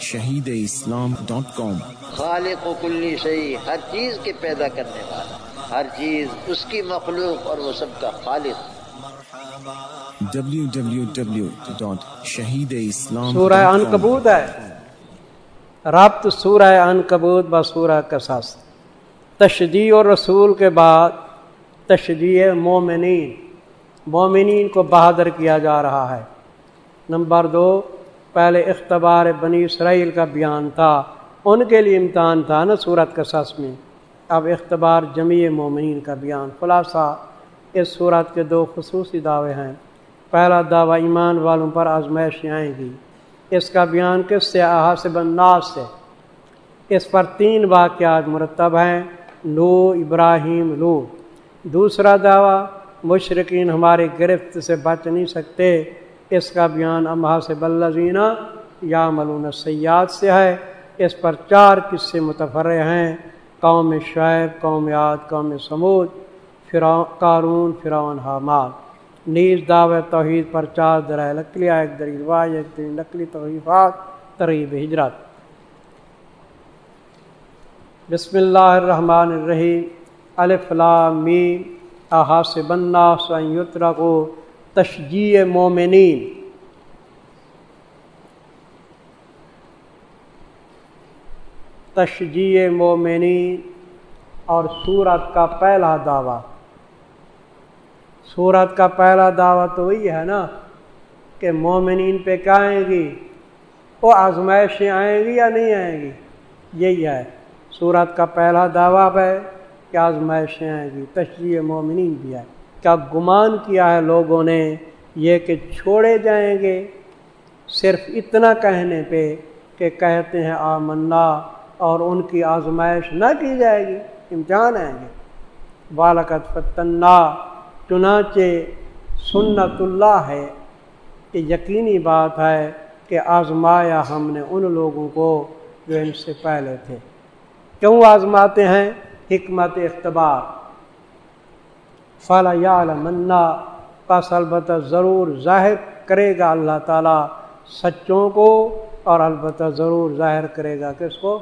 Shaheed Islam dot کام۔ خالق و کلی شہی ہر چیز کے پیدا کرنے والا ہر چیز اس کی مخلوق اور وہ سب کا خالق۔ شہید اسلام سورہ ان کبوت ہے۔ ربط سورہ ان کبوت ب سورہ قصص۔ تشدیع اور رسول کے بعد تشدیع مومنین۔ مومنین کو بہادر کیا جا رہا ہے۔ نمبر دو پہلے اختبار بنی اسرائیل کا بیان تھا، ان کے لیے امتحان تھا نا صورت کا سس میں۔ اب اختبار جمیع مومنین کا بیان۔ خلاصہ، اس صورت کے دو خصوصی دعوے ہیں۔ پہلا دعویٰ ایمان والوں پر آزمائشیں آئیں گی۔ اس کا بیان کس سے؟ سے بناس سے۔ اس پر تین واقعات مرتب ہیں لو ابراہیم لو دوسرا دعویٰ مشرقین ہماری گرفت سے بچ نہیں سکتے۔ اس کا بیان امہا سے بلزینہ یا ملون سیاد سے ہے۔ اس پر چار قصے متفر ہیں۔ قوم شعیب، قوم یاد قوم سمود فرا قارون، فرعون حاماد نیز دعو توحید پر چار درائے لکلی ایک دری واج ایک دری لکلی توحیفات تریب ہجرت۔ بسم اللہ الرحمن الرحیم۔ الف لام میم۔ احاسب الناس ان یترکو۔ تشجیع مومنین۔ تشجیع مومنین اور سورت کا پہلا دعویٰ۔ سورت کا پہلا دعویٰ تو وہی ہے نا کہ مومنین پہ کیا آئیں گی؟ وہ آزمائشیں آئیں گی یا نہیں آئیں گی؟ یہی ہے۔ سورت کا پہلا دعویٰ ہے کہ آزمائشیں آئیں گی۔ تشریح مومنین بھی ہے۔ کیا گمان کیا ہے لوگوں نے یہ کہ چھوڑے جائیں گے؟ صرف اتنا کہنے پہ کہ کہتے ہیں آ منا اور ان کی آزمائش نہ کی جائے گی، امتحان آئیں گے۔ بالکت فتنا، چنانچہ سنت اللہ ہے۔ کہ یقینی بات ہے کہ آزمایا ہم نے ان لوگوں کو جو ان سے پہلے تھے۔ کیوں آزماتے ہیں؟ حکمت اختبار۔ فلا یا منا پس البتہ ضرور ظاہر کرے گا اللہ تعالیٰ سچوں کو اور البتہ ضرور ظاہر کرے گا کس کو؟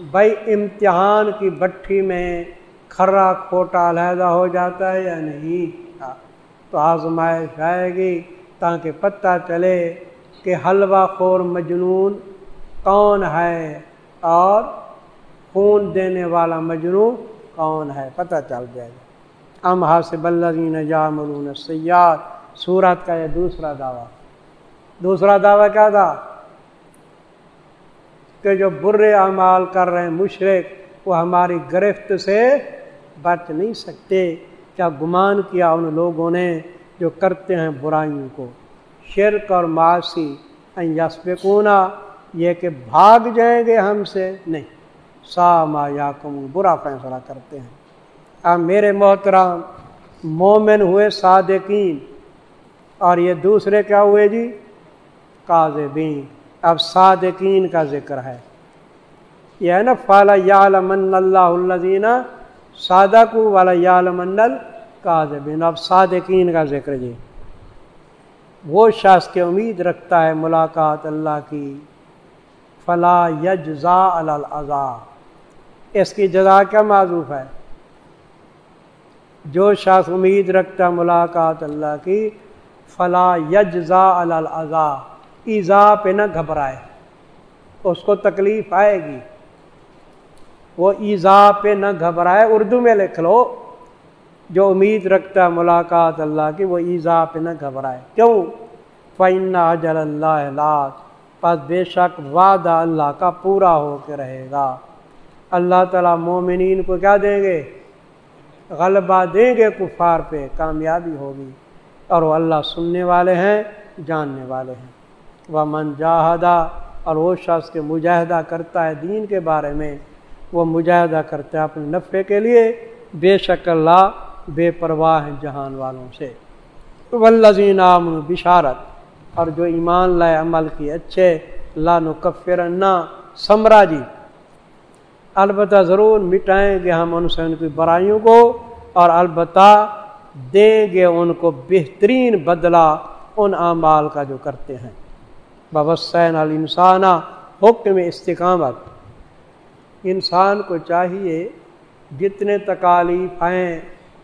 بھائی امتحان کی بٹھی میں کھرا کھوٹا علیحدہ ہو جاتا ہے یا نہیں؟ تو آزمائش آئے گی تاکہ پتہ چلے کہ حلوہ خور مجنون کون ہے اور خون دینے والا مجنون کون ہے پتہ چل جائے گا۔ ام حاصب اللہ جا سیاد سورت کا یہ دوسرا دعویٰ۔ دوسرا دعویٰ کیا تھا؟ کہ جو برے اعمال کر رہے ہیں مشرق وہ ہماری گرفت سے بچ نہیں سکتے۔ کیا گمان کیا ان لوگوں نے جو کرتے ہیں برائیوں کو؟ شرک اور معاشی یسپ کونا یہ کہ بھاگ جائیں گے ہم سے؟ نہیں۔ سا ما یا کم برا فیصلہ کرتے ہیں۔ اب میرے محترام مومن ہوئے صادقین۔ اور یہ دوسرے کیا ہوئے جی؟ کاذبین۔ اب صادقین کا ذکر ہے۔ یہ ہے نا فالا یا من اللہ الزینہ سادہ والا یا من کاذبین اب صادقین کا ذکر جی۔ وہ شخص کے امید رکھتا ہے ملاقات اللہ کی۔ فلا یجزا الزا اس کی جزا کیا معذوف ہے؟ جو شخص امید رکھتا ملاقات اللہ کی، فلا یجزا الزا ایزا پہ نہ گھبرائے۔ اس کو تکلیف آئے گی۔ وہ ایزا پہ نہ گھبرائے، اردو میں لکھ لو۔ جو امید رکھتا ملاقات اللہ کی، وہ ایزا پہ نہ گھبرائے۔ کیوں؟ فن اجل اللہ پس بے شک وعدہ اللہ کا پورا ہو کے رہے گا۔ اللہ تعالیٰ مومنین کو کیا دیں گے؟ غلبہ دیں گے کفار پہ، کامیابی ہوگی۔ اور وہ اللہ سننے والے ہیں، جاننے والے ہیں۔ وہ من جاہدہ اور وہ شخص کے مجاہدہ کرتا ہے دین کے بارے میں، وہ مجاہدہ کرتا ہے اپنے نفع کے لیے۔ بے شک اللہ بے پرواہ ہیں جہان والوں سے۔ ولزین عام بشارت، اور جو ایمان لائے عمل کی، اچھے لان و کفر سمرا جی البتہ ضرور مٹائیں گے ہم ان سے ان کی برائیوں کو، اور البتہ دیں گے ان کو بہترین بدلہ ان اعمال کا جو کرتے ہیں۔ ببسین الانسان حکم استقامت۔ انسان کو چاہیے جتنے تکالیف آئیں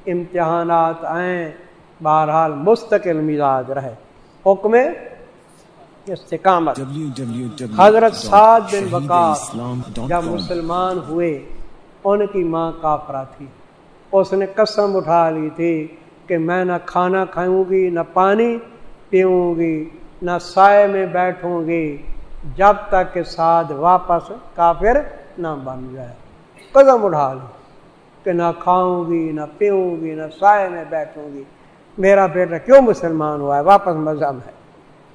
امتحانات آئیں بہرحال مستقل مزاج رہے۔ حکم استقامت۔ حضرت سعد بن وقاص جب مسلمان ہوئے ان کی ماں کافرہ تھی۔ اس نے قسم اٹھا لی تھی کہ میں نہ کھانا کھاؤں گی نہ پانی پیوں گی نہ سائے میں بیٹھوں گی جب تک کہ سعد واپس کافر نہ بن جائے۔ قدم اٹھا لی کہ نہ کھاؤں گی نہ پیوں گی نہ سائے میں بیٹھوں گی۔ میرا بیٹا کیوں مسلمان ہوا ہے؟ واپس مذہب ہے۔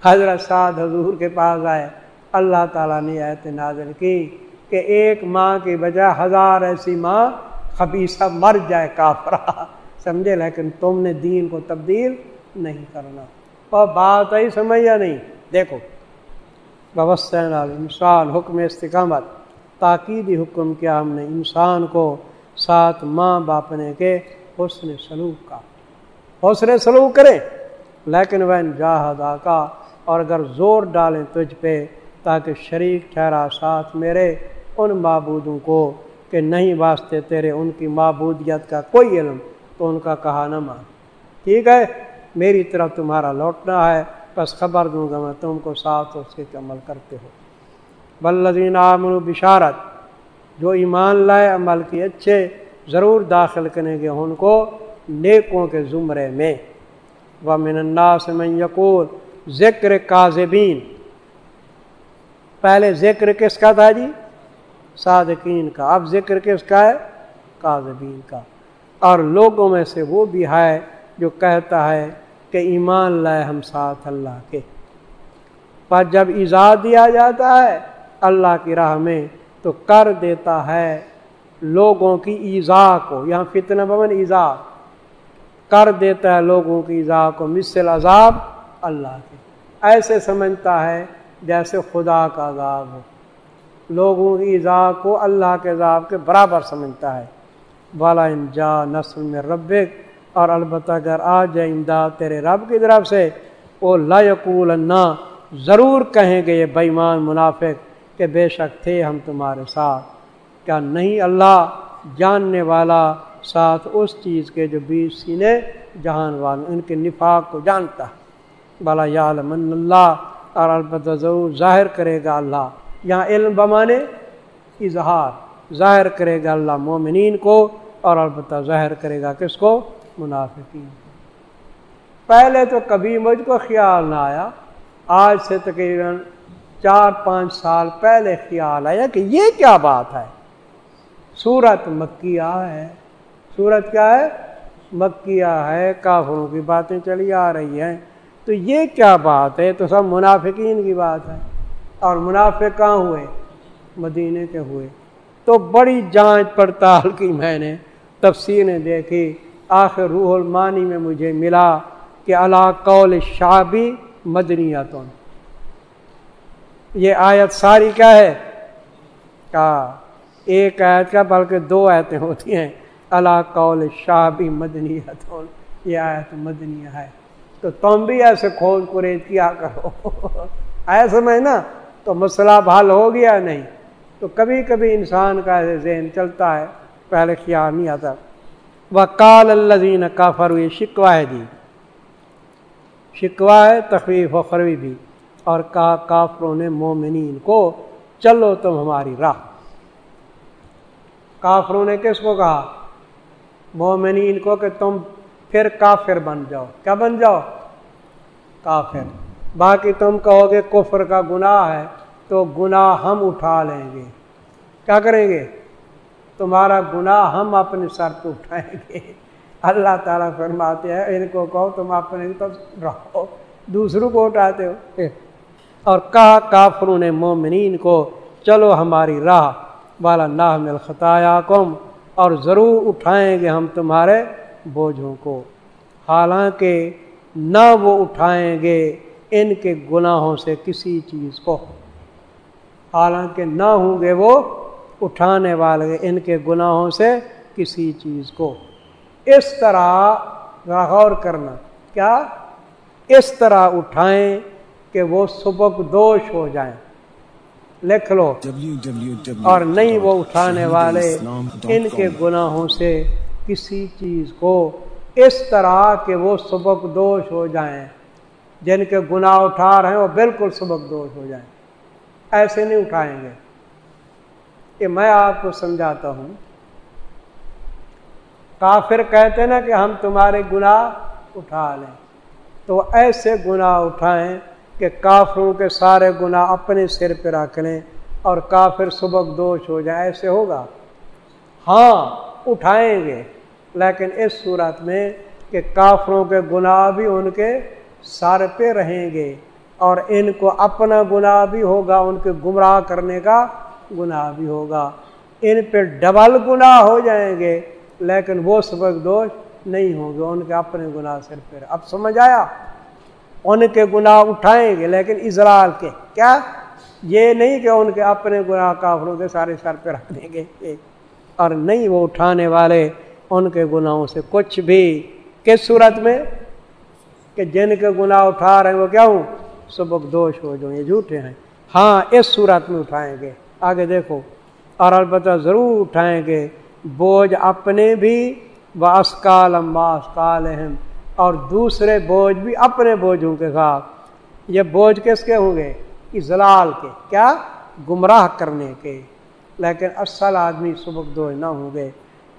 حضرت سعد حضور کے پاس آئے۔ اللہ تعالیٰ نے ایت نازل کی کہ ایک ماں کی بجائے ہزار ایسی ماں خبیصہ مر جائے کافرا سمجھے؟ لیکن تم نے دین کو تبدیل نہیں کرنا۔ اور بات آئی، سمجھ یا نہیں؟ دیکھو بوسین انسان حکم استقامت۔ تاکیدی حکم کیا ہم نے انسان کو ساتھ ماں باپنے کے حسن سلوک کا۔ حسن سلوک کرے، لیکن وہ جاہدہ کا اور اگر زور ڈالیں تجھ پہ تاکہ شریک ٹھہرا ساتھ میرے ان معبودوں کو کہ نہیں واسطے تیرے ان کی معبودیت کا کوئی علم تو ان کا کہا نہ مان۔ ٹھیک ہے، میری طرف تمہارا لوٹنا ہے، بس خبر دوں گا میں تم کو ساتھ اس کے عمل کرتے ہو۔ بلدین عامر بشارت، جو ایمان لائے عمل کی اچھے ضرور داخل کریں گے ان کو نیکوں کے زمرے میں۔ وہ من الناس من یقول ذکر کاذبین۔ پہلے ذکر کس کا تھا جی؟ صادقین کا۔ اب ذکر کس کا ہے؟ کاذبین کا۔ اور لوگوں میں سے وہ بھی ہے جو کہتا ہے کہ ایمان لائے ہم ساتھ اللہ کے۔ پر جب ایزا دیا جاتا ہے اللہ کی راہ میں تو کر دیتا ہے لوگوں کی ایزا کو، یہاں فتنہ بمن ایزا۔ کر دیتا ہے لوگوں کی ایزا کو، مثل عذاب اللہ کے۔ ایسے سمجھتا ہے جیسے خدا کا عذاب ہو۔ لوگوں کی عذاب کو اللہ کے عذاب کے برابر سمجھتا ہے۔ بالا انجا نسل میں رب اور البتہ اگر آ جائے امداد تیرے رب کی طرف سے، وہ لا یقول ضرور کہیں گے یہ بےمان منافق کہ بے شک تھے ہم تمہارے ساتھ۔ کیا نہیں اللہ جاننے والا ساتھ اس چیز کے جو بیچ سینے جہان والوں، ان کے نفاق کو جانتا۔ ہے بلا یا من اللہ اور البتہ ضرور ظاہر کرے گا اللہ۔ یہاں علم بمانے اظہار۔ ظاہر کرے گا اللہ مومنین کو اور البتہ ظاہر کرے گا کس کو؟ منافقین پہلے تو کبھی مجھ کو خیال نہ آیا۔ آج سے تقریباً چار پانچ سال پہلے خیال آیا کہ یہ کیا بات ہے۔ سورت مکیہ ہے۔ سورت کیا ہے؟ مکیہ ہے۔ کافروں کی باتیں چلی آ رہی ہیں۔ تو یہ کیا بات ہے؟ تو سب منافقین کی بات ہے۔ اور منافق کہاں ہوئے، مدینے کے ہوئے۔ تو بڑی جانچ پڑتال کی میں نے تفصیلیں دیکھی۔ آخر روح المانی میں مجھے ملا کہ اللہ قول شابی مدنیتوں یہ آیت ساری کیا ہے؟ کہا ایک آیت کا بلکہ دو آیتیں ہوتی ہیں۔ اللہ قول شابی مدنیتوں یہ آیت مدنیہ ہے۔ تو تم بھی ایسے کھوج کریج کیا کرو۔ ایسے میں نا تو مسئلہ بھال ہو گیا نہیں۔ تو کبھی کبھی انسان کا ایسے ذہن چلتا ہے، پہلے خیال نہیں آتا۔ وہ کال کا فروئی شکوا ہے جی۔ شکوا ہے تخفیف و فروی بھی۔ اور کہا کافروں نے، مومنین کو، چلو تم ہماری راہ۔ کافروں نے کس کو کہا؟ مومنین کو کہ تم پھر کافر بن جاؤ۔ کیا بن جاؤ؟ کافر۔ باقی تم کہو گے کفر کا گناہ ہے تو گناہ ہم اٹھا لیں گے۔ کیا کریں گے؟ تمہارا گناہ ہم اپنے سر پہ اٹھائیں گے۔ اللہ تعالیٰ فرماتے ہیں، ان کو کہو تم اپنے تو رہو۔ دوسروں کو اٹھاتے ہو۔ اور کہا کافروں نے مومنین کو، چلو ہماری راہ، والا نہ مل خطایا کم اور ضرور اٹھائیں گے ہم تمہارے بوجھوں کو۔ حالانکہ نہ وہ اٹھائیں گے ان کے گناہوں سے کسی چیز کو۔ حالانکہ نہ ہوں گے وہ اٹھانے والے ان کے گناہوں سے کسی چیز کو۔ اس طرح غور کرنا کیا اس طرح اٹھائیں کہ وہ سبک دوش ہو جائیں؟ لکھ لو۔ اور نہیں وہ اٹھانے والے ان کے گناہوں سے کسی چیز کو اس طرح کہ وہ سبق دوش ہو جائیں۔ جن کے گناہ اٹھا رہے ہیں وہ بالکل سبق دوش ہو جائیں۔ ایسے نہیں اٹھائیں گے۔ یہ میں آپ کو سمجھاتا ہوں۔ کافر کہتے نا کہ ہم تمہارے گناہ اٹھا لیں۔ تو ایسے گناہ اٹھائیں کہ کافروں کے سارے گناہ اپنے سر پہ رکھ لیں اور کافر سبق دوش ہو جائے ایسے ہوگا؟ ہاں اٹھائیں گے۔ لیکن اس صورت میں کہ کافروں کے گناہ بھی ان کے سر پہ رہیں گے اور ان کو اپنا گناہ بھی ہوگا، ان کے گمراہ کرنے کا گناہ بھی ہوگا۔ ان پہ ڈبل گناہ ہو جائیں گے، لیکن وہ سبق دوش نہیں ہوں گے۔ ان کے اپنے گناہ سر پہ۔ اب سمجھ آیا؟ ان کے گناہ اٹھائیں گے، لیکن اسرائیل کے۔ کیا؟ یہ نہیں کہ ان کے اپنے گناہ کافروں کے سارے سر پہ رکھ دیں گے۔ اور نہیں، وہ اٹھانے والے ان کے گناہوں سے کچھ بھی۔ کس صورت میں؟ کہ جن کے گناہ اٹھا رہے ہیں، وہ کیا ہوں؟ سبق دوش ہو جو یہ جھوٹے ہیں۔ ہاں اس صورت میں اٹھائیں گے۔ آگے دیکھو، اور البتہ ضرور اٹھائیں گے۔ بوجھ اپنے بھی باسکال اسکال اہم اور دوسرے بوجھ بھی اپنے بوجھوں کے ساتھ یہ بوجھ کس کے ہوں گے؟ اضلال کے۔ کیا؟ گمراہ کرنے کے۔ لیکن اصل آدمی سبق دو نہ ہوں گے۔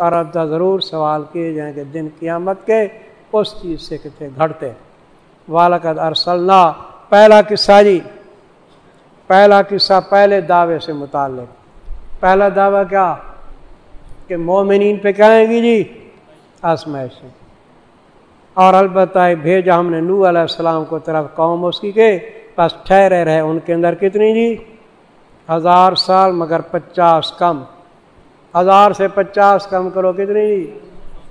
اور اب ضرور سوال کیے جائیں کہ دن قیامت کے اس چیز سے کتنے گھڑتے والد ارسلنا، پہلا قصہ جی۔ پہلا قصہ پہلے دعوے سے متعلق۔ پہلا دعویٰ کیا؟ کہ مومنین پہ کہیں گی جی؟ آسمائش اور البتہ بھیجا ہم نے نو علیہ السلام کو طرف قوم اس کی کہ بس ٹھہرے رہے ان کے اندر کتنی جی؟ ہزار سال مگر پچاس کم۔ ہزار سے پچاس کم کرو کتنی؟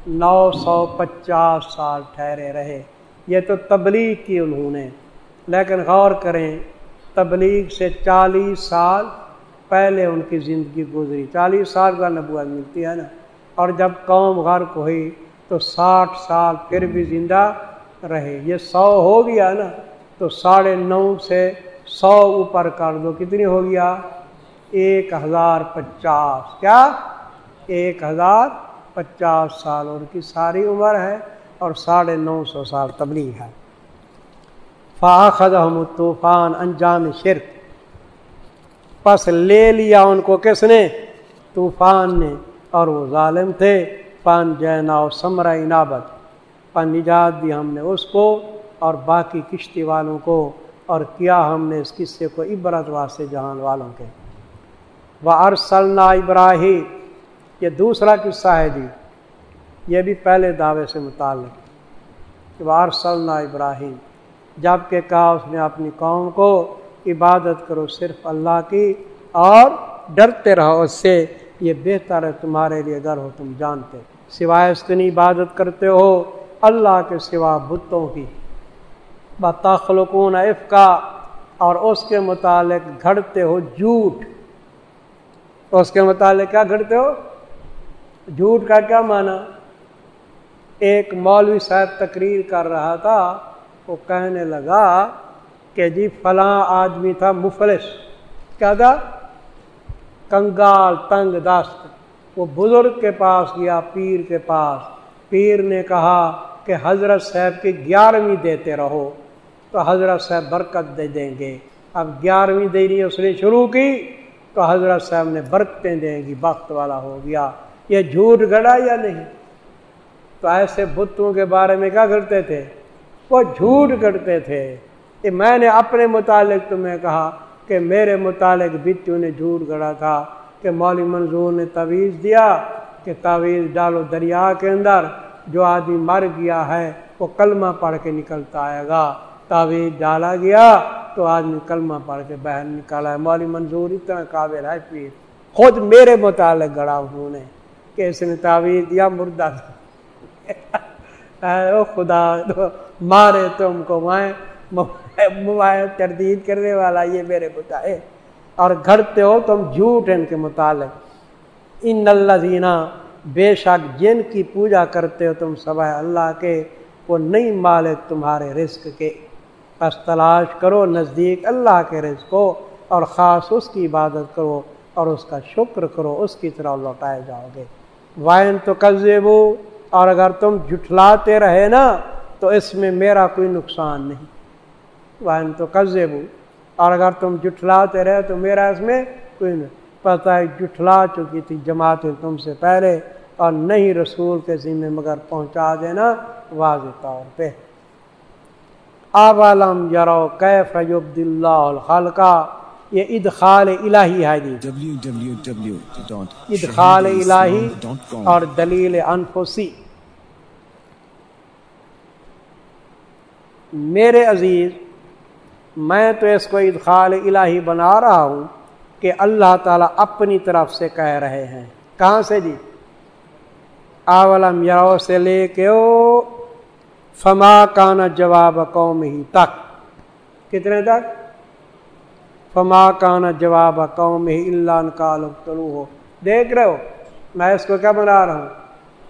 نو سو پچاس سال ٹھہرے رہے۔ یہ تو تبلیغ کی انہوں نے۔ لیکن غور کریں، تبلیغ سے چالیس سال پہلے ان کی زندگی گزری۔ چالیس سال کا نبوت ملتی ہے نا۔ اور جب قوم غرق ہوئی تو ساٹھ سال پھر بھی زندہ رہے۔ یہ سو ہو گیا نا۔ تو ساڑھے نو سے سو اوپر کر دو۔ کتنی ہو گیا؟ ایک ہزار پچاس۔ کیا؟ ایک ہزار پچاس سال ان کی ساری عمر ہے، اور ساڑھے نو سو سال تبلیغ ہے۔ فاخذ طوفان انجام شرک۔ پس لے لیا ان کو کس نے؟ طوفان نے۔ اور وہ ظالم تھے۔ پان جینا سمرا انابت پن نجات دی ہم نے اس کو، اور باقی کشتی والوں کو۔ اور کیا ہم نے اس قصے کو عبرت واسطے جہان والوں کے۔ وہ ارسلنا ابراہیم یہ دوسرا قصہ ہے جی یہ بھی پہلے دعوے سے متعلق۔ کہ وہ ارسلنا ابراہیم جبکہ کہا اس نے اپنی قوم کو، عبادت کرو صرف اللہ کی، اور ڈرتے رہو اس سے، یہ بہتر ہے تمہارے لیے اگر ہو تم جانتے۔ سوائے اس کی عبادت کرتے ہو، اللہ کے سوا بتوں کی۔ بتخلقون افقا اور اس کے متعلق گھڑتے ہو جھوٹ۔ اس کے متعلق کیا گھڑتے ہو؟ جھوٹ کا کیا معنی؟ ایک مولوی صاحب تقریر کر رہا تھا، وہ کہنے لگا کہ جی فلاں آدمی تھا مفلس۔ کیا تھا؟ کنگال تنگ دست۔ وہ بزرگ کے پاس گیا، پیر کے پاس۔ پیر نے کہا کہ حضرت صاحب کی گیارہویں دیتے رہو، تو حضرت صاحب برکت دے دیں گے۔ اب گیارہویں دینی اس نے شروع کی۔ تو حضرت صاحب نے برکتیں دیں گی وقت والا ہو گیا۔ یہ جھوٹ گڑا یا نہیں؟ تو ایسے بتوں کے بارے میں کیا کرتے تھے؟ وہ جھوٹ کرتے تھے۔ کہ میں نے اپنے متعلق تمہیں کہا کہ میرے متعلق بتوں نے جھوٹ گڑا تھا کہ مولوی منظور نے تویز دیا کہ تعویذ ڈالو دریا کے اندر، جو آدمی مر گیا ہے وہ کلمہ پڑھ کے نکلتا آئے گا۔ تعویذ ڈالا گیا۔ تو آدمی کلمہ پڑھ کے بہن نکالا ہے۔ مولی منظور اتنا قابل ہے پیر خود میرے متعلق گڑا انہوں نے کہ اس نے تعویذ دیا مردہ او خدا، مارے تم کو میں تردید کرنے والا یہ میرے بتائے اور گھڑتے ہو تم جھوٹ ان کے متعلق۔ ان اللہ زینا بے شک جن کی پوجا کرتے ہو تم سوائے اللہ کے، وہ نہیں مالک تمہارے رزق کے۔ بس تلاش کرو نزدیک اللہ کے رزق کو اور خاص اس کی عبادت کرو اور اس کا شکر کرو، اس کی طرح لوٹائے جاؤ گے۔ وائن تو قزیبو اور اگر تم جھٹلاتے رہے نا، تو اس میں میرا کوئی نقصان نہیں۔ وائن تو قزیبو اور اگر تم جھٹلاتے رہے، تو میرا اس میں کوئی نہیں۔ پتہ ہے جٹھلا چکی تھی جماعتیں تم سے پہلے اور نہیں رسول کے ذمے مگر پہنچا دینا واضح طور پہ۔ عالم یارو کیف عبد اللہ الخلقہ؟ یہ ادخال الہی ہے جی۔ ادخال الہی اور دلیل انفسی۔ میرے عزیز، میں تو اس کو ادخال الہی بنا رہا ہوں کہ اللہ تعالیٰ اپنی طرف سے کہہ رہے ہیں۔ کہاں سے جی؟ اولم یاؤ سے لے کے او فما کانا جواب قوم ہی تک۔ کتنے تک؟ فما کانا جواب قوم ہی اللہ کالو ہو دیکھ رہے ہو، میں اس کو کیا بنا رہا ہوں؟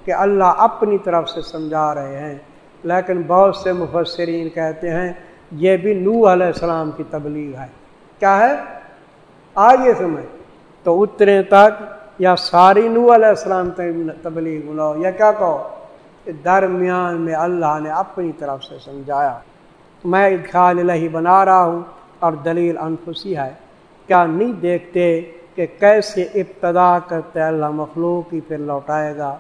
کہ اللہ اپنی طرف سے سمجھا رہے ہیں، لیکن بہت سے مفسرین کہتے ہیں یہ بھی نو علیہ السلام کی تبلیغ ہے۔ کیا ہے؟ آگے سمجھ۔ تو اتنے تک یا ساری نو علیہ السلام تبلیغ بلاؤ یا کیا کہو؟ درمیان میں اللہ نے اپنی طرف سے سمجھایا، میں ادخال الہی بنا رہا ہوں اور دلیل انفسی ہے۔ کیا نہیں دیکھتے کہ کیسے ابتدا کرتے اللہ مخلوق کی پھر لوٹائے گا؟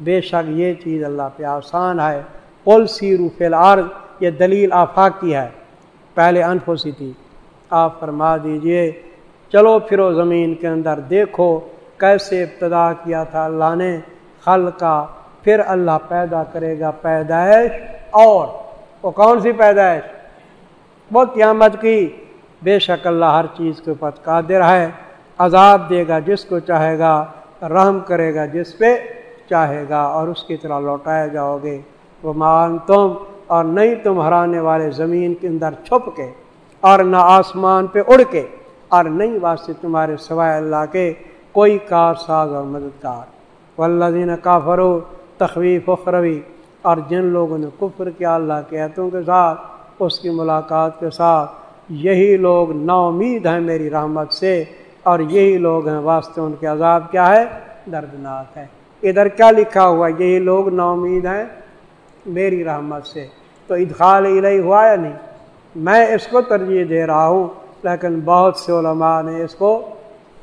بے شک یہ چیز اللہ پہ آسان ہے۔ پل سی روف العرض یہ دلیل آفاقی ہے۔ پہلے انفسی تھی۔ آپ فرما دیجیے، چلو پھرو زمین کے اندر دیکھو کیسے ابتدا کیا تھا اللہ نے خل کا پھر اللہ پیدا کرے گا پیدائش اور وہ کون سی پیدائش؟ وہ قیامت کی۔ بے شک اللہ ہر چیز کے اوپر قادر ہے، عذاب دے گا جس کو چاہے گا، رحم کرے گا جس پہ چاہے گا اور اس کی طرح لوٹائے جاؤ گے۔ وہ مان تم اور نہیں تم ہرانے والے زمین کے اندر چھپ کے اور نہ آسمان پہ اڑ کے اور نہیں واسطے تمہارے سوائے اللہ کے کوئی کار، ساز اور مددگار۔ والذین کافرو تخویف اخروی۔ اور جن لوگوں نے کفر کیا، اللہ کے عہتوں کے ساتھ، اس کی ملاقات کے ساتھ۔ یہی لوگ نا امید ہیں میری رحمت سے، اور یہی لوگ ہیں واسطے ان کے عذاب کیا ہے؟ دردناک ہے۔ ادھر کیا لکھا ہوا یہی لوگ نا امید ہیں میری رحمت سے۔ تو ادخال الہی ہوا یا نہیں؟ میں اس کو ترجیح دے رہا ہوں، لیکن بہت سے علماء نے اس کو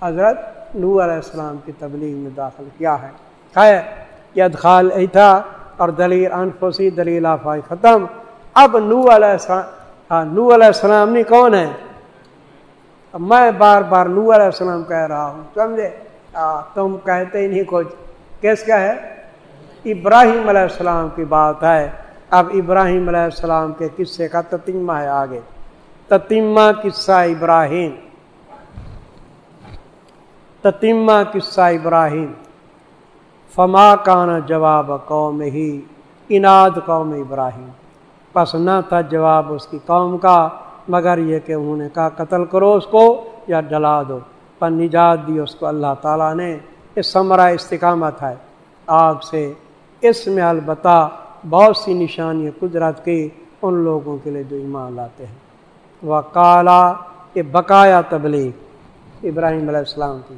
حضرت نور علیہ السلام کی تبلیغ میں داخل کیا ہے۔ خیر۔ ادخال ای تھا اور دلیل انفسی دلیل آفائی ختم. اب نو علیہ السلام نو علیہ السلام نہیں کون ہے میں بار بار نو علیہ السلام کہہ رہا ہوں. سمجھے؟ تم کہتے ہی نہیں کچھ. کیس کیا ہے؟ ابراہیم علیہ السلام کی بات ہے. اب ابراہیم علیہ السلام کے قصے کا تتیمہ ہے آگے. تتیمہ قصہ ابراہیم. تتیمہ قصہ ابراہیم. فما کان جواب قوم ہی اناد قوم ابراہیم۔ پس نہ تھا جواب اس کی قوم کا، مگر یہ کہ انہوں نے کہا، قتل کرو اس کو یا جلا دو۔ پر نجات دی اس کو اللہ تعالیٰ نے۔ اس ثمرہ استقامت ہے۔ آگ سے اس میں البتہ بہت سی نشانی قدرت کی ان لوگوں کے لیے جو ایمان لاتے ہیں۔ و کالا یہ بقایا تبلیغ ابراہیم علیہ السلام کی۔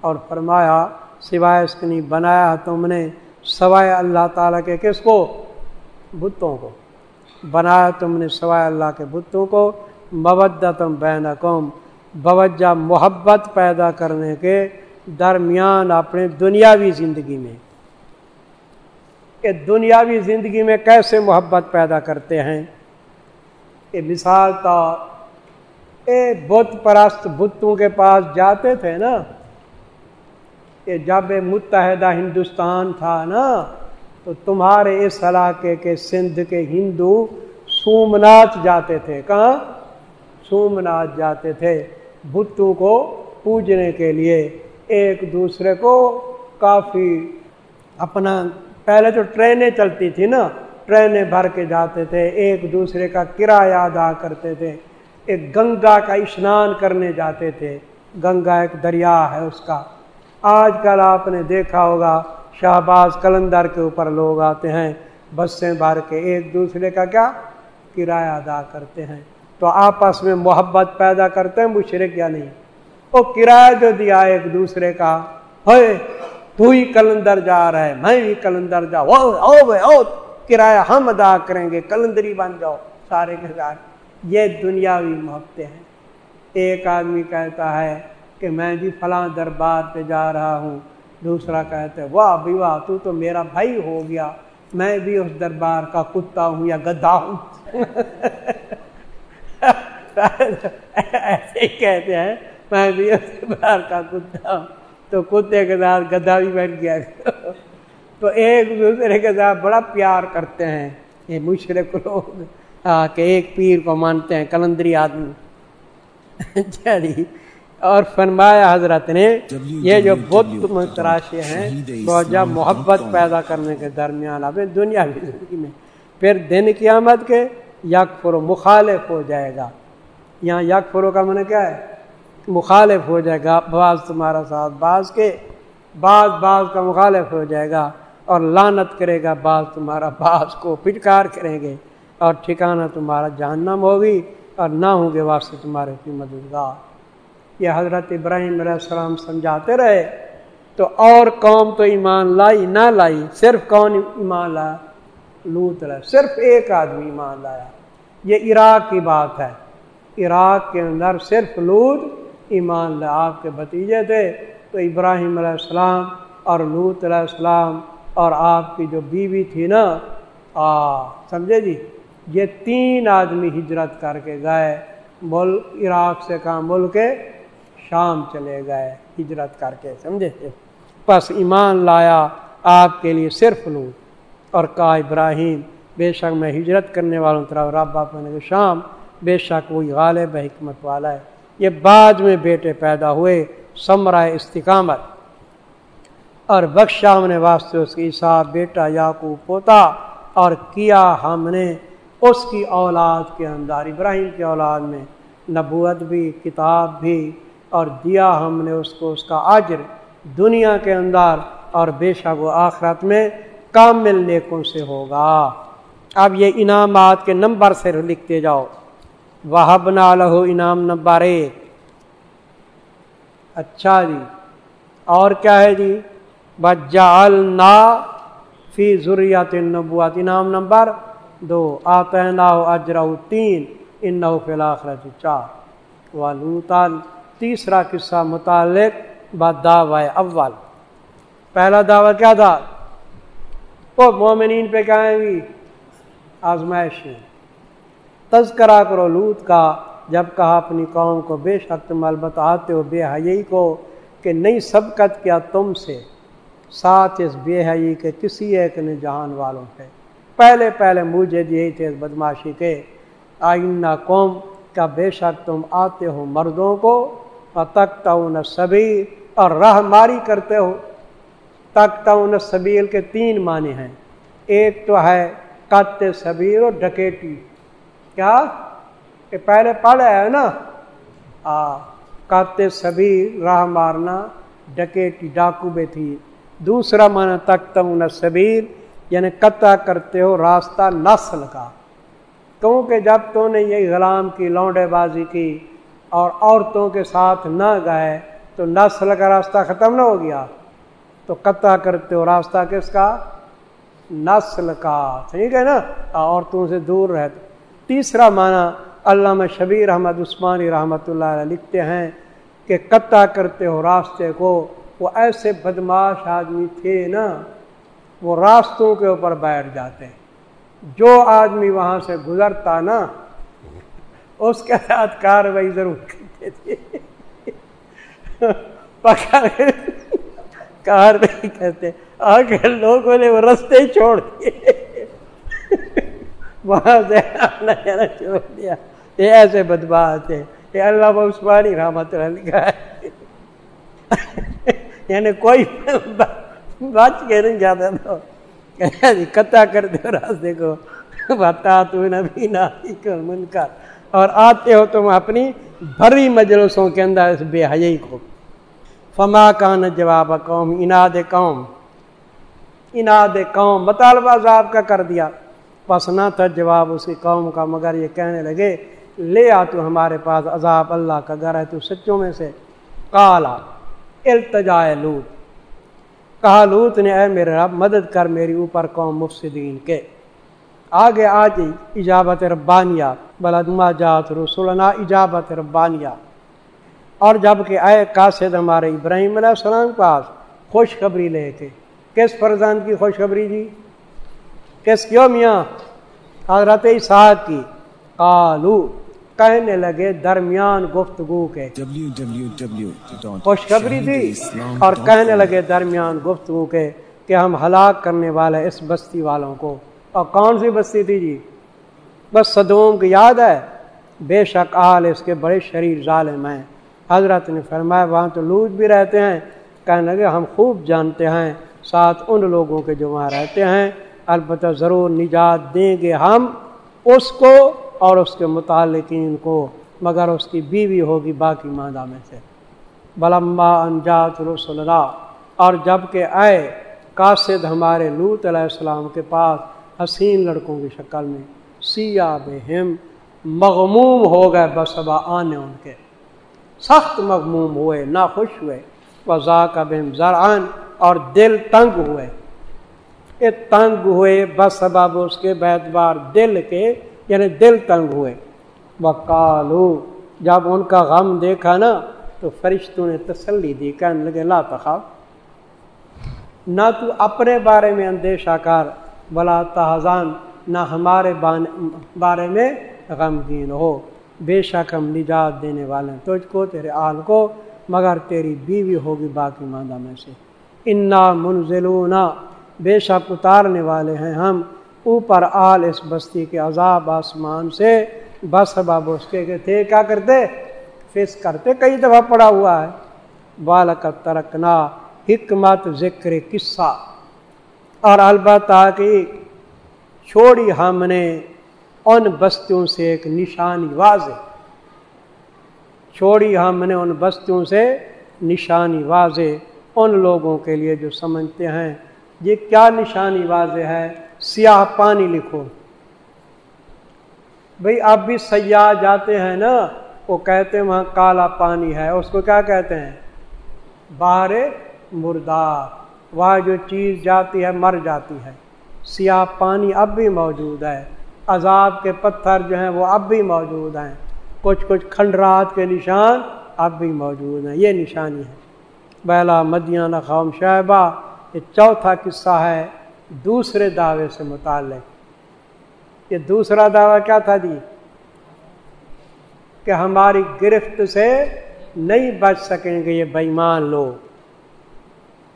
اور فرمایا سوائے اس کے نہیں، بنایا تم نے، سوائے اللہ تعالیٰ کے کس کو؟ بتوں کو۔ بنایا تم نے، سوائے اللہ کے بتوں کو۔ تم بین قوم بوجہ محبت پیدا کرنے کے درمیان اپنے دنیاوی زندگی میں۔ کہ دنیاوی زندگی میں کیسے محبت پیدا کرتے ہیں؟ مثال طور اے بت پرست بتوں کے پاس جاتے تھے نا۔ کہ جب متحدہ ہندوستان تھا نا، تو تمہارے اس علاقے کے سندھ کے ہندو سومنات جاتے تھے۔ کہاں؟ سومنات جاتے تھے بتوں کو پوجنے کے لیے۔ ایک دوسرے کو کافی اپنا، پہلے تو ٹرینیں چلتی تھی نا، ٹرینیں بھر کے جاتے تھے۔ ایک دوسرے کا کرایہ ادا کرتے تھے۔ ایک گنگا کا اسنان کرنے جاتے تھے۔ گنگا ایک دریا ہے اس کا۔ آج کل آپ نے دیکھا ہوگا شہباز کلندر کے اوپر لوگ آتے ہیں، بسیں بھر کے ایک دوسرے کا کیا؟ کرایہ ادا کرتے ہیں۔ تو آپس میں محبت پیدا کرتے ہیں مشرق یا نہیں؟ وہ کرایہ جو دیا ایک دوسرے کا ہوئے تو ہی کلندر جا رہا ہے، میں بھی کلندر جا او کرایہ ہم ادا کریں گے، کلندری بن جاؤ، سارے کے سارے۔ یہ دنیاوی محبتیں ہیں۔ ایک آدمی کہتا ہے کہ میں جی فلاں دربار پہ جا رہا ہوں۔ دوسرا کہتے واہ بھی واہ، تو تو میرا بھائی ہو گیا۔ میں بھی اس دربار کا کتا ہوں یا گدا ہوں۔ ایسے ہی کہتے ہیں، میں بھی اس دربار کا کتا ہوں۔ تو کتے کے ساتھ گدا بھی بیٹھ گیا۔ تو ایک دوسرے کے ساتھ بڑا پیار کرتے ہیں۔ یہ مشرق لوگ کہ ایک پیر کو مانتے ہیں، کلندری آدمی۔ جی اور فرمایا حضرت نے یہ جو بدھ تراشے ہیں جب محبت پیدا کرنے کے درمیان اب دنیا کی زندگی میں پھر دن قیامت کے یک فرو مخالف ہو جائے گا۔ یہاں یک فرو کا من کیا ہے؟ مخالف ہو جائے گا بعض تمہارا ساتھ بعض کے بعض بعض کا مخالف ہو جائے گا اور لانت کرے گا بعض تمہارا بعض کو پٹکار کریں گے اور ٹھکانہ تمہارا جہنم ہوگی اور نہ ہوں گے واسطے تمہارے کی مددگار۔ یہ حضرت ابراہیم علیہ السلام سمجھاتے رہے تو اور قوم تو ایمان لائی، نہ لائی، صرف کون ایمان لایا؟ لوت رہے صرف ایک آدمی ایمان لایا۔ یہ عراق کی بات ہے۔ عراق کے اندر صرف لوت ایمان لا آپ کے بھتیجے تھے تو ابراہیم علیہ السلام اور لوت علیہ السلام اور آپ کی جو بیوی تھی نا، آ، سمجھے جی؟ یہ تین آدمی ہجرت کر کے گئے، ملک، عراق سے کہاں ملک شام چلے گئے، ہجرت کر کے، سمجھے؟ بس ایمان لایا، آپ کے لیے صرف لوں۔ اور کہا، ابراہیم، بے شک میں ہجرت کرنے والوں طرح رابع کے شام، بے شک وہی غالب حکمت والا ہے۔ یہ بعد میں بیٹے پیدا ہوئے ثمرائے استقامت۔ اور بخشا ہم نے واسطے اس کی صاحب بیٹا یاقو پوتا اور کیا ہم نے اس کی اولاد کے اندر، ابراہیم کی اولاد میں نبوت بھی، کتاب بھی اور دیا ہم نے اس کو، اس کا عجر دنیا کے اندر اور بے شک و آخرت میں کامل نیکوں سے ہوگا۔ اب یہ انعامات کے نمبر سے لکھتے جاؤ۔ وہ بنا لہو انعام نمبر ایک اچھا جی اور کیا ہے جی؟ بجا فی ضروریات نبوات انعام نمبر دو۔ آتے نا اجرا تین ان فلاخرت چار۔ والوتا تیسرا قصہ متعلق بد اول۔ پہلا دعویٰ کیا تھا؟ وہ مومنین پہ کہیں گی، آزمائش تذکرہ کرو لوت کا، جب کہا اپنی قوم کو، بے شک تم البتہ آتے ہو بے حیی کو کہ نہیں سبقت کیا تم سے۔ ساتھ اس بے حیی کے کسی ایک نے جہان والوں سے پہلے پہلے مجھے یہی تھے اس بدماشی کے۔ آئینہ قوم کا بے شک تم آتے ہو مردوں کو؟ اور تکتا نہ سبھی اور راہ ماری کرتے ہو۔ تکتا نہ سبیل کے تین معنی ہیں۔ ایک تو ہے کت سبیر اور ڈکیٹی کیا؟ کہ پہلے پڑھا ہے نا؟ کت سبیر راہ مارنا ڈکیٹی ڈاکو بے تھی دوسرا معنی تکتا نہ سبیر یعنی قطع کرتے ہو، راستہ نسل کا۔ کیونکہ جب تو نے یہ غلام کی، لونڈے بازی کی اور عورتوں کے ساتھ نہ گئے تو نسل کا راستہ ختم نہ ہو گیا۔ تو قطع کرتے ہو راستہ کس کا نسل کا، ٹھیک ہے نا؟ عورتوں سے دور رہتے تیسرا معنی علامہ شبیر احمد عثمانی رحمۃ اللہ علیہ لکھتے ہیں کہ قطع کرتے ہو راستے کو، وہ ایسے بدماش آدمی تھے نا، وہ راستوں کے اوپر بیٹھ جاتے۔ جو آدمی وہاں سے گزرتا نا اس کے ساتھ کاروائی ضرور کرتے تھے۔ پکڑ کاروائی کہتے آگے لوگوں نے وہ رستے چھوڑ دیے۔ وہاں سے آنا جانا چھوڑ دیا۔ یہ ایسے بدبات ہے یہ اللہ عثمانی رحمت اللہ لکھا ہے۔ یعنی کوئی بچ کے نہیں جاتا تھا۔ جی، قطع کر دو راستے کو۔ بتا تو نبی من کر اور آتے ہو تم اپنی بھری مجلسوں کے اندر اس بے حیائی کو۔ فما کان جواب قوم اناد قوم۔ اناد قوم، مطالبہ صاحب کا کر دیا۔ پس نہ تھا جواب اس کی قوم کا، مگر یہ کہنے لگے، لے آ تو ہمارے پاس عذاب اللہ کا گھر ہے تو سچوں میں سے۔ کالا التجائے لوت کہا لوت نے، اے میرے رب، مدد کر میری اوپر قوم مفسدین کے۔ آگے آج ایجابت ربانیہ بلدما جات رسولنا ایجابت ربانیہ۔ اور جبکہ اے قاصد ہمارے ابراہیم علیہ السلام پاس خوشخبری لے کے۔ کس فرزان کی خوشخبری جی؟ کس کیوں میاں؟ حضرت اسحاق کی۔ کالو کہنے لگے درمیان گفتگو کے۔ خوشخبری دی اور کہنے لگے درمیان گفتگو کے کہ ہم ہلاک کرنے والے اس بستی والوں کو۔ اور کون سی بستی تھی جی؟ بس صدوم کی یاد ہے؟ بے شک آل اس کے بڑے شریر ظالم ہیں۔ حضرت نے فرمایا، وہاں تو لوج بھی رہتے ہیں۔ کہنے لگے، ہم خوب جانتے ہیں، ساتھ ان لوگوں کے جو وہاں رہتے ہیں۔ البتہ ضرور نجات دیں گے ہم اس کو اور اس کے متعلقین کو، مگر اس کی بیوی ہوگی باقی مادہ میں سے۔ بلما انجات رسول اللہ اور جبکہ آئے، قاصد ہمارے لوت علیہ السلام کے پاس حسین لڑکوں کی شکل میں سیاہ، بہم، مغموم ہو گئے بسبا آنے ان کے۔ سخت مغموم ہوئے نہ خوش ہوئے۔ وزا کا بہم زرعن اور دل تنگ ہوئے۔ یہ تنگ ہوئے بس سبب اس کے بیتبار دل کے یعنی دل تنگ ہوئے۔ بکالو جب ان کا غم دیکھا نا، تو فرشتوں نے تسلی دی، کہنے لگے، لا تخاف۔ نہ تو اپنے بارے میں اندیشہ کر بلا تحزان نہ ہمارے بارے میں غمگین ہو۔ بے شک ہم نجات دینے والے ہیں، تجھ کو، تیرے آل کو، مگر تیری بیوی ہوگی باقی ماندہ میں سے۔ انا منزلونا بے شک اتارنے والے ہیں ہم۔ اوپر آل اس بستی کے عذاب آسمان سے۔ بس باب اس کے تھے، کیا کرتے؟ فیس کرتے۔ کئی دفعہ پڑا ہوا ہے۔ بالک ترکنا، حکمت، ذکر، قصہ۔ اور البتہ کہ چھوڑی ہم نے ان بستیوں سے ایک نشانی واضح۔ چھوڑی ہم نے ان بستیوں سے نشانی واضح ان لوگوں کے لیے جو سمجھتے ہیں۔ یہ کیا نشانی واضح ہے؟ سیاہ پانی لکھو۔ بھئی اب بھی سیاح جاتے ہیں نا، وہ کہتے ہیں وہاں کالا پانی ہے۔ اس کو کیا کہتے ہیں؟ باہر مردار۔ وہاں جو چیز جاتی ہے، مر جاتی ہے۔ سیاہ پانی اب بھی موجود ہے۔ عذاب کے پتھر جو ہیں، وہ اب بھی موجود ہیں۔ کچھ کچھ کھنڈرات کے نشان اب بھی موجود ہیں۔ یہ نشانی ہے۔ بیلا مدیانہ قوم شہبہ یہ چوتھا قصہ ہے۔ دوسرے دعوے سے متعلق۔ یہ دوسرا دعویٰ کیا تھا جی؟ کہ ہماری گرفت سے نہیں بچ سکیں گے یہ بےمان لوگ۔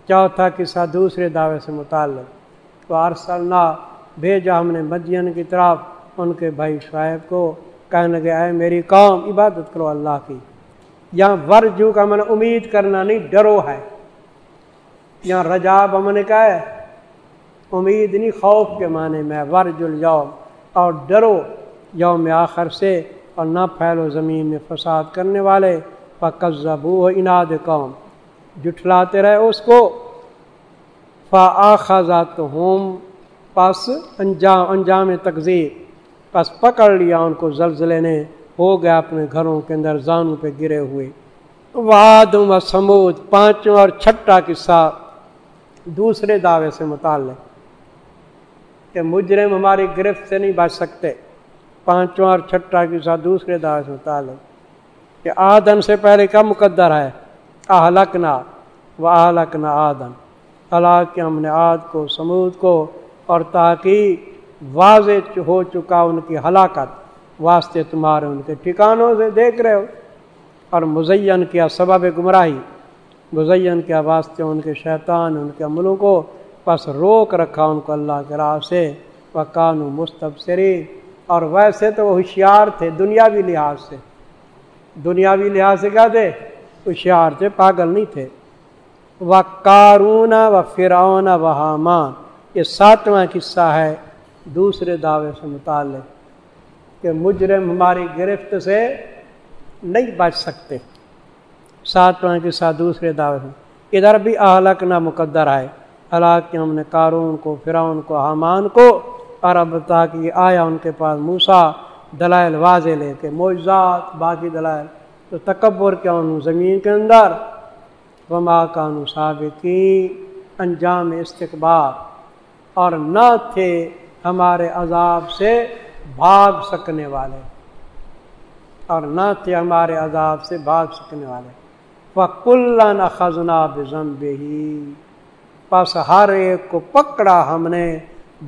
چوتھا قصہ دوسرے دعوے سے متعلق۔ تو ارسلنا بھیجا ہم نے مدین کی طرف ان کے بھائی شعیب کو۔ کہنے لگے، اے میری قوم، عبادت کرو اللہ کی۔ یہاں ورجو کا من امید کرنا نہیں، ڈرو ہے۔ یہاں رجاب امن کا ہے، امید نہیں، خوف کے معنی میں ورج الجوم اور ڈرو یوم آخر سے، اور نہ پھیلو زمین میں فساد کرنے والے۔ و اناد قوم۔ جٹھلاتے رہے اس کو فا آخذات ہوم پس انجام انجام تقزیر پس پکڑ لیا ان کو زلزلے نے، ہو گیا اپنے گھروں کے اندر زانوں پہ گرے ہوئے۔ واد و سمود پانچواں اور چھٹا قصہ دوسرے دعوے سے متعلق کہ مجرم ہماری گرفت سے نہیں بچ سکتے۔ پانچواں اور چھٹا قصہ دوسرے دعوے سے متعلق کہ آدن سے پہلے کیا مقدر ہے؟ اہلکنا و اہلکنا آدن ہلاک ہم نے آد کو، سمود کو اور تاکہ واضح ہو چکا ان کی ہلاکت، واسطے تمہارے ان کے ٹھکانوں سے دیکھ رہے ہو۔ اور مزین کیا سبب گمراہی، مزین کیا واسطے ان کے شیطان، ان کے عملوں کو پس روک رکھا ان کو اللہ کے راہ سے۔ وہ قانو مستبصری اور ویسے تو وہ ہوشیار تھے دنیاوی لحاظ سے۔ دنیاوی لحاظ سے کیا تھے؟ ہوشیار تھے، پاگل نہیں تھے۔ وہ کارون و فرعون و حامان، یہ ساتواں قصہ ہے دوسرے دعوے سے متعلق کہ مجرم ہماری گرفت سے نہیں بچ سکتے۔ ساتواں قصہ دوسرے دعوے سے۔ ادھر بھی اہلک نہ مقدر ہے۔ ہلاک ہم نے کارون کو، فرعون کو، حامان کو اور اب بتا کہ آیا ان کے پاس موسا دلائل واضح لے کے، معجزات، باقی دلائل۔ تو تکبر کیا انہوں زمین کے اندر؟ وما کانو سابقی انجام استقبال اور نہ تھے ہمارے عذاب سے بھاگ سکنے والے۔ اور نہ تھے ہمارے عذاب سے بھاگ سکنے والے۔ وہ خزنا بزم بہی پس ہر ایک کو پکڑا ہم نے،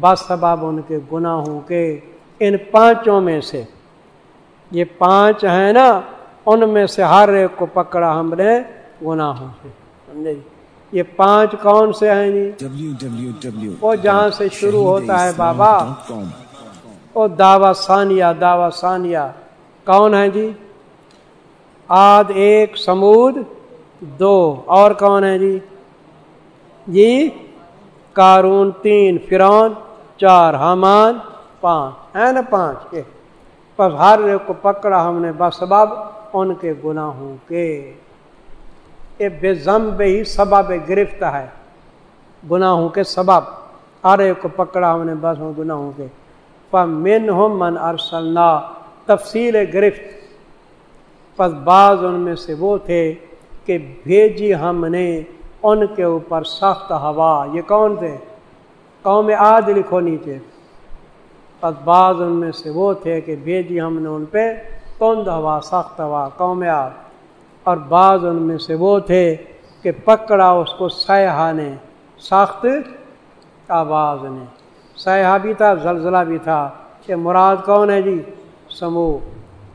بس سباب ان کے گناہوں کے۔ ان پانچوں میں سے، یہ پانچ ہیں نا ان میں سے ہر ایک کو پکڑا ہم نے گناہوں سے۔ سمجھے یہ پانچ کون سے ہیں جی؟ وہ جہاں سے شروع ہوتا ہے بابا۔ وہ دعوی ثانیہ دعوی ثانیہ۔ کون ہے جی؟ آد ایک سمود دو۔ اور کون ہے جی؟ جی کارون تین۔ فرون چار۔ حمان پانچ۔ ہے نا پانچ؟ بس ہر ایک کو پکڑا ہم نے بس سبب ان کے گناہوں کے یہ بے ضم ہی سبب گرفت ہے۔ گناہوں کے سبب۔ ہر ایک کو پکڑا ہم نے بس گناہوں کے۔ من ہوں من ارسلنا تفصیل گرفت۔ پس بعض ان میں سے وہ تھے کہ بھیجی ہم نے ان کے اوپر سخت ہوا۔ یہ کون تھے؟ قوم آج لکھو نیچے پس بعض ان میں سے وہ تھے کہ بھیجی ہم نے ان پہ تند ہوا، سخت ہوا، قوم آج اور بعض ان میں سے وہ تھے کہ پکڑا اس کو سیاح نے، سخت آواز نے۔ سیاح بھی تھا، زلزلہ بھی تھا کہ مراد کون ہے جی؟ سموہ۔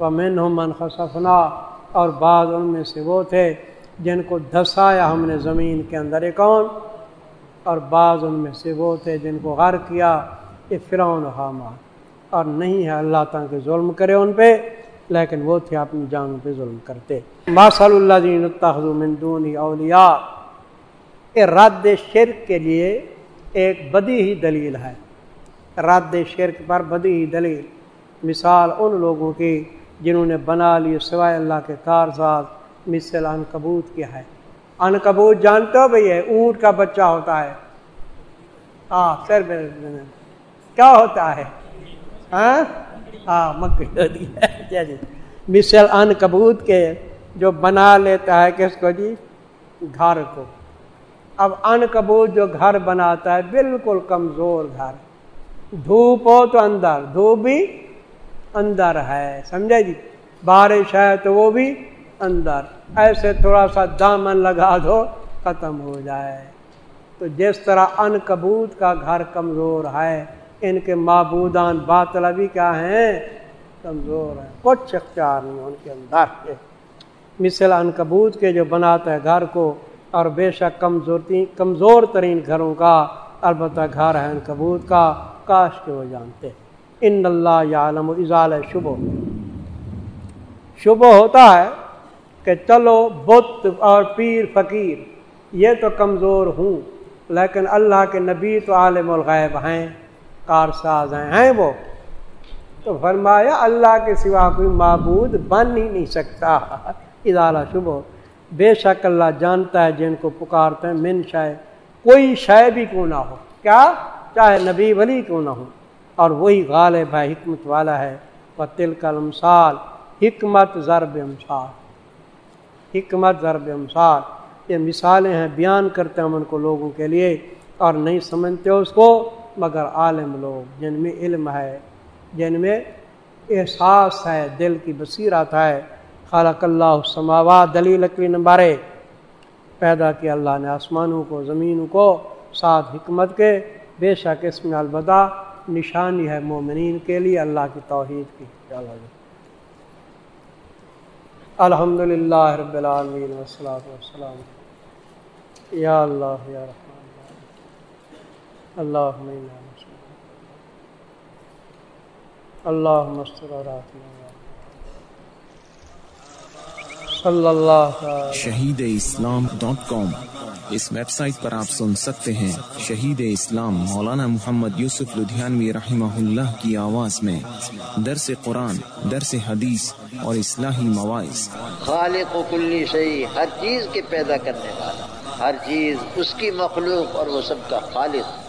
و من من خصفنا اور بعض ان میں سے وہ تھے جن کو دھسایا ہم نے زمین کے اندر کون۔ اور بعض ان میں سے وہ تھے جن کو غر کیا یہ فرعون حامہ اور نہیں ہے اللہ تعالیٰ کے ظلم کرے ان پہ۔ لیکن وہ تھے اپنی جانوں پہ ظلم کرتے۔ ماسل اللہ دین مندون اولیاء۔ اے رد شرک کے لیے ایک بدی ہی دلیل ہے۔ رد شرک پر بدی ہی دلیل۔ مثال ان لوگوں کی جنہوں نے بنا لی سوائے اللہ کے کارزاد مثل ان کبوت کیا ہے۔ ان کبوت جانتے ہو بھائی ہے؟ اونٹ کا بچہ ہوتا ہے۔ ہاں سر کیا ہوتا ہے؟ ہاں ہاں جی, جی۔ مثل ان کبوت کے جو بنا لیتا ہے کس کو جی؟ گھر کو۔ اب ان کبوت جو گھر بناتا ہے، بالکل کمزور گھر۔ دھوپ ہو تو اندر، دھوپ بھی اندر ہے، سمجھے جی؟ بارش ہے تو وہ بھی اندر۔ ایسے تھوڑا سا دامن لگا دو، ختم ہو جائے۔ تو جس طرح ان کبوت کا گھر کمزور ہے ان کے معبودان باطل بھی کیا ہیں؟ کمزور ہیں۔ کچھ اختیار نہیں ان کے اندر کے۔ مثل ان کبوت کے جو بناتا ہے گھر کو، اور بے شک کمزور کمزور ترین گھروں کا، البتہ گھر ہے ان کبوت کا، کاش کے وہ جانتے۔ ان اللہ یا عالم و اضال شبہ۔ شبہ ہوتا ہے کہ چلو بت اور پیر فقیر، یہ تو کمزور ہوں، لیکن اللہ کے نبی تو عالم الغیب ہیں۔ کارساز ہیں ہیں وہ؟ تو فرمایا، اللہ کے سوا کوئی معبود بن ہی نہیں سکتا۔ ادارہ شبہ۔ بے شک اللہ جانتا ہے، جن کو پکارتے ہیں، من شاید کوئی شے بھی کیوں نہ ہو؟ کیا؟ چاہے نبی ولی کیوں نہ ہو۔ اور وہی غالب ہے، حکمت والا ہے۔ وہ تل امسال حکمت ضرب امسال حکمت ضرب امسال یہ مثالیں ہیں، بیان کرتے ہیں ہم ان کو لوگوں کے لیے۔ اور نہیں سمجھتے اس کو۔ مگر عالم لوگ، جن میں علم ہے، جن میں احساس ہے، دل کی بصیرت ہے۔ خالق اللہ سماوات دلیل لکڑی نمبر ایک۔ پیدا کیا اللہ نے آسمانوں کو، زمینوں کو، ساتھ حکمت کے۔ بے شک اس میں البتہ نشانی ہے مومنین کے لیے اللہ کی توحید کی۔ جی۔ الحمد للہ رب العالمین وسلام یا اللہ، یا رحمان اللہ اللہ صلی اللہ شہید اسلام ڈاٹ کام اس ویب سائٹ پر آپ سن سکتے ہیں شہید اسلام مولانا محمد یوسف لدھیانوی رحمہ اللہ کی آواز میں درس قرآن درس حدیث اور اصلاحی مواعث. خالق و کلی شہی ہر چیز کے پیدا کرنے والا ہر چیز اس کی مخلوق اور وہ سب کا خالق.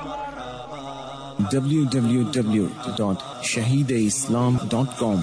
W W W dot Shaheed Islam dot کام